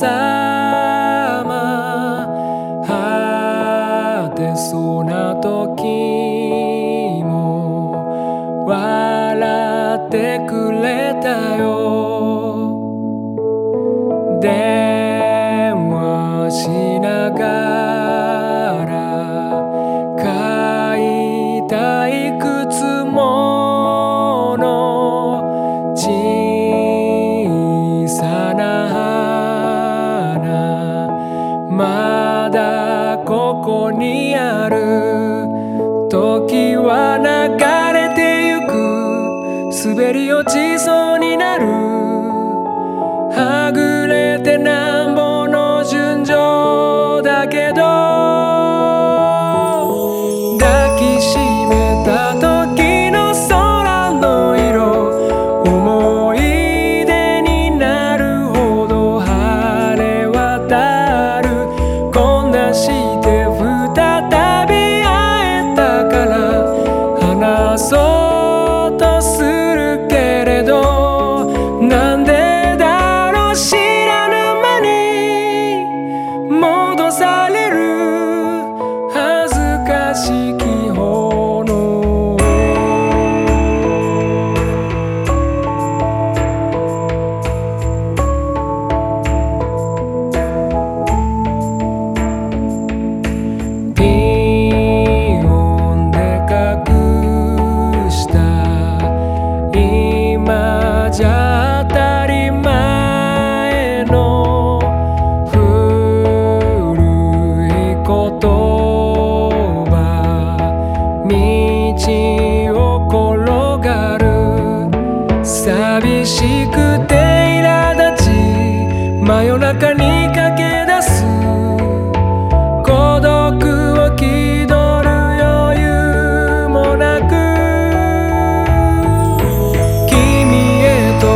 様。果てそうな時も笑ってくれたよ。寂しくて苛立ち真夜中に駆け出す孤独を気取る余裕もなく君へと